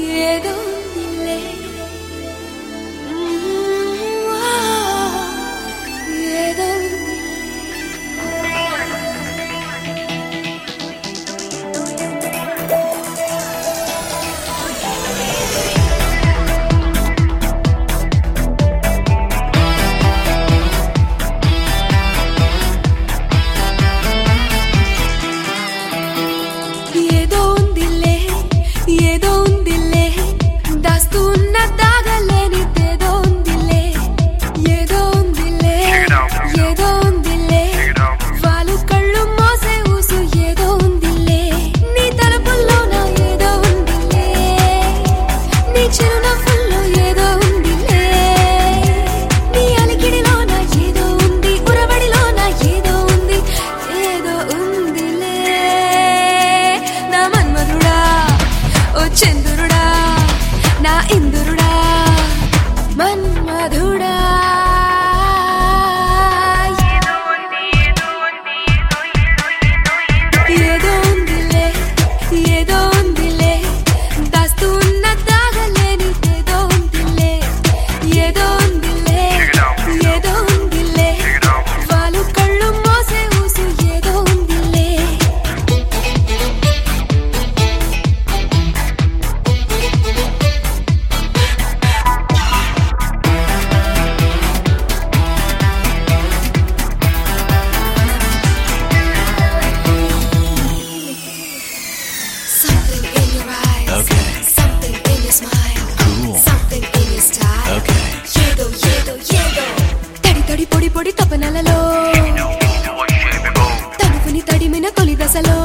夜的 smile. Cool. Something in your style. Okay. ఏదో ఏదో ఏదో తడి తడి పొడి పొడి తపనలలో తడుపుని తడిమిన తొలి దశలో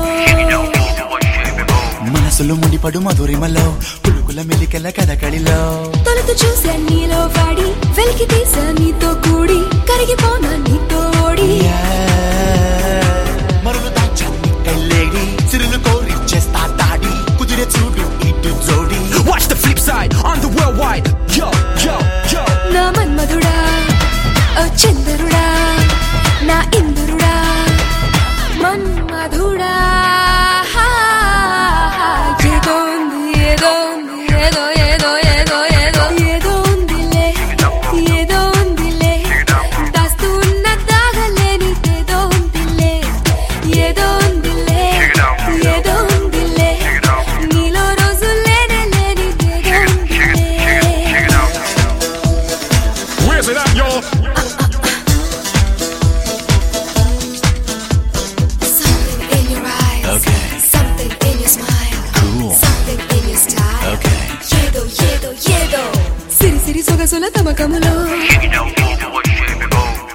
మనసులో ముడిపడు మధురిమలో పులుకుల మెలికల కదకళిలో తొలుత చూసా నీలో వాడి వెలికి తీసా నీతో కూడి కరిగిపోనా నీ సొగసున తమకములో.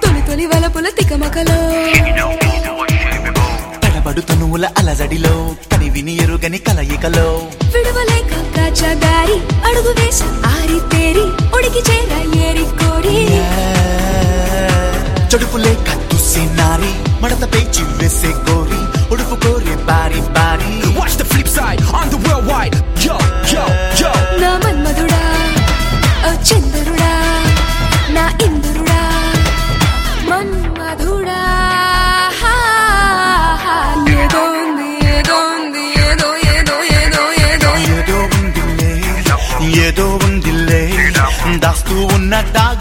తొలి తొలి వలపుల తికమకలో. తడబడు తనువుల అలజడిలో కనివిని ఎరుగని కలయికలో. విడవలేక కాచగారి అడుగు వేస ఆరి తేరి ఉడికి చేర ఏరి కోరి. చడుపులే కత్తుసే నారి మడతపై చివ్వేసే గోరి ఉడుపు కోరి బారి బారి. వాచ్ ద ఉన్నట్టు ఉన్నట్టా